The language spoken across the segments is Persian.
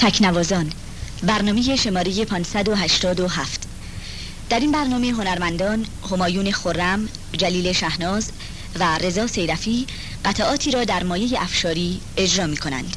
تکنوازان برنامه شماره 587 در این برنامه هنرمندان همایون خرم، جلیل شهناز و رضا سیرفی قطعاتی را در مایه افشاری اجرا می کنند.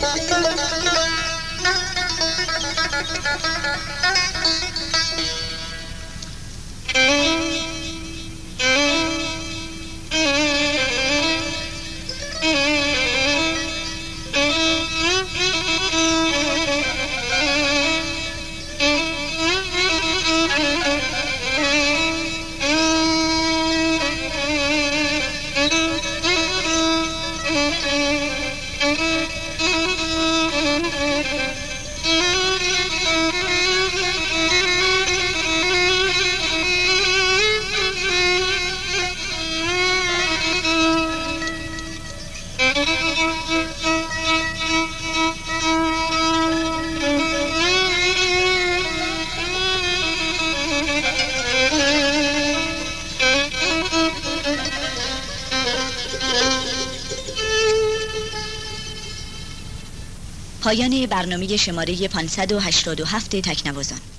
Thank you. پایان برنامه شماره 587 تکنوازان.